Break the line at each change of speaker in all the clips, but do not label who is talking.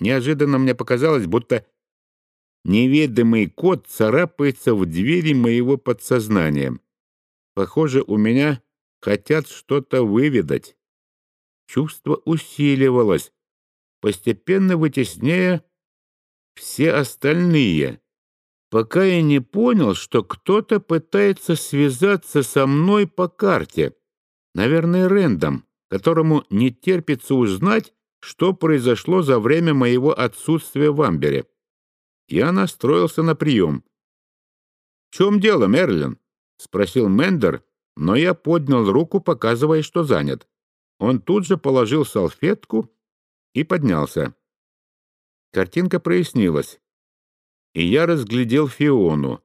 Неожиданно мне показалось, будто неведомый кот царапается в двери моего подсознания. Похоже, у меня хотят что-то выведать. Чувство усиливалось, постепенно вытесняя все остальные, пока я не понял, что кто-то пытается связаться со мной по карте. Наверное, Рэндом, которому не терпится узнать, что произошло за время моего отсутствия в Амбере. Я настроился на прием. — В чем дело, Мерлин? — спросил Мендер, но я поднял руку, показывая, что занят. Он тут же положил салфетку и поднялся. Картинка прояснилась, и я разглядел Фиону.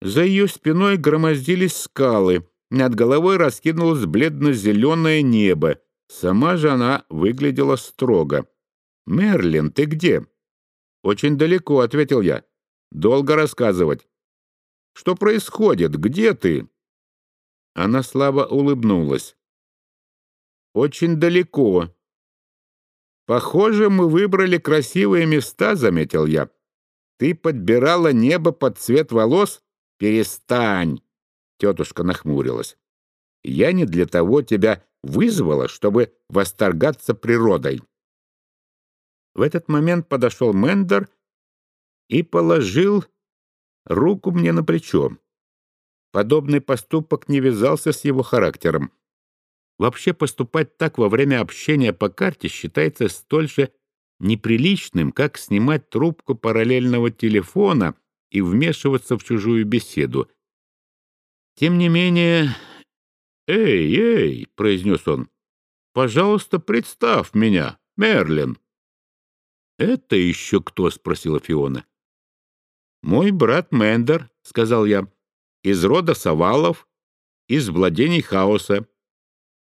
За ее спиной громоздились скалы, над головой раскинулось бледно-зеленое небо, сама же она выглядела строго. «Мерлин, ты где?» «Очень далеко», — ответил я. «Долго рассказывать». «Что происходит? Где ты?» Она слабо улыбнулась. «Очень далеко». «Похоже, мы выбрали красивые места», — заметил я. «Ты подбирала небо под цвет волос? Перестань!» Тетушка нахмурилась. «Я не для того тебя вызвала, чтобы восторгаться природой». В этот момент подошел Мендер и положил руку мне на плечо. Подобный поступок не вязался с его характером. Вообще поступать так во время общения по карте считается столь же неприличным, как снимать трубку параллельного телефона и вмешиваться в чужую беседу. Тем не менее... «Эй, эй!» — произнес он. «Пожалуйста, представь меня, Мерлин!» «Это еще кто?» — спросила Фиона. «Мой брат Мендер», — сказал я из рода Савалов, из владений хаоса.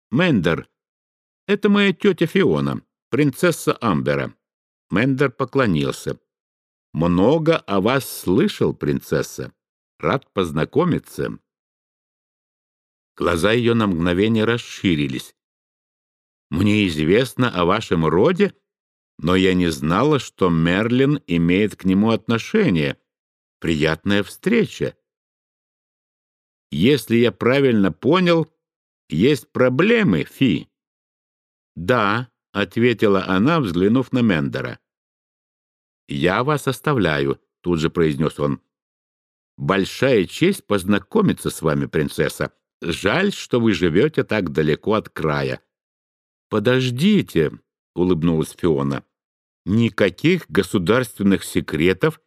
Мендер — это моя тетя Фиона, принцесса Амбера. Мендер поклонился. «Много о вас слышал, принцесса. Рад познакомиться». Глаза ее на мгновение расширились. «Мне известно о вашем роде, но я не знала, что Мерлин имеет к нему отношение. Приятная встреча. Если я правильно понял, есть проблемы, Фи. Да, ответила она, взглянув на Мендера. Я вас оставляю, тут же произнес он. Большая честь познакомиться с вами, принцесса. Жаль, что вы живете так далеко от края. Подождите, улыбнулась Фиона. Никаких государственных секретов